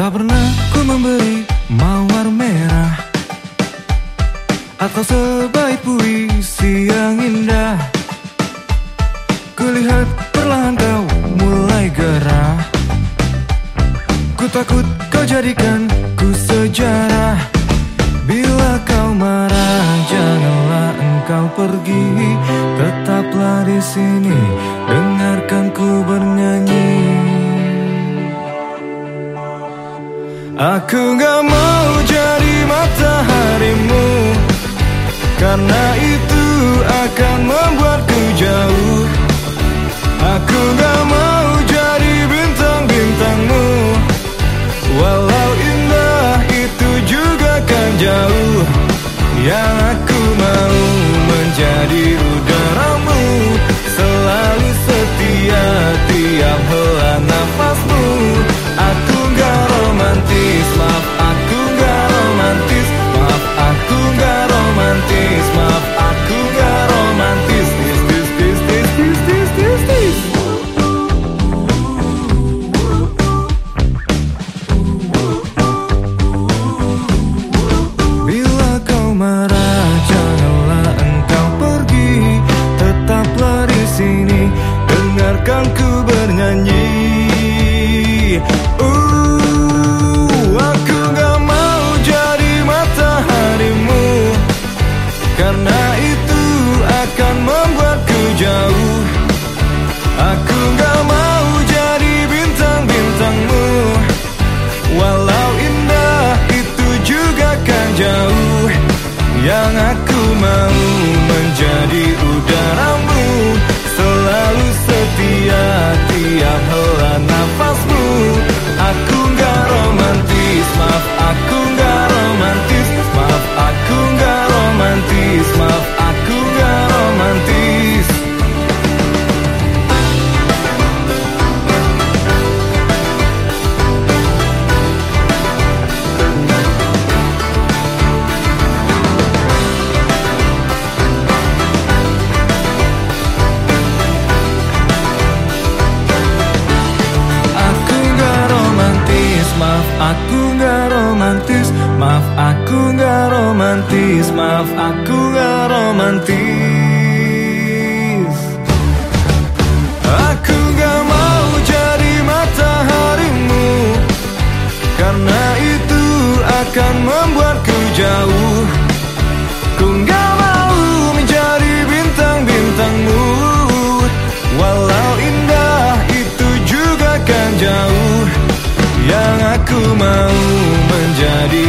Tak pernah ku memberi mawar merah Atau sebaik puisi yang indah. Kulihat perlahan kau mulai gerah. Ku takut kau jadikan ku sejarah. Bila kau marah janganlah engkau pergi. Tetaplah di sini dengarkan Aku gak mau jadi mataharimu. Karena itu akan membuatku jauh. Aku gak mau jadi bintang-bintangmu. Walau indah itu juga kan jauh. Yang aku mau menjadi dengarkan maaf aku gak romantis. Maaf aku gak romantis, maaf aku gak romantis. Aku gak mau jadi mataharimu. Karena itu akan membuatku jauh yang aku mau menjadi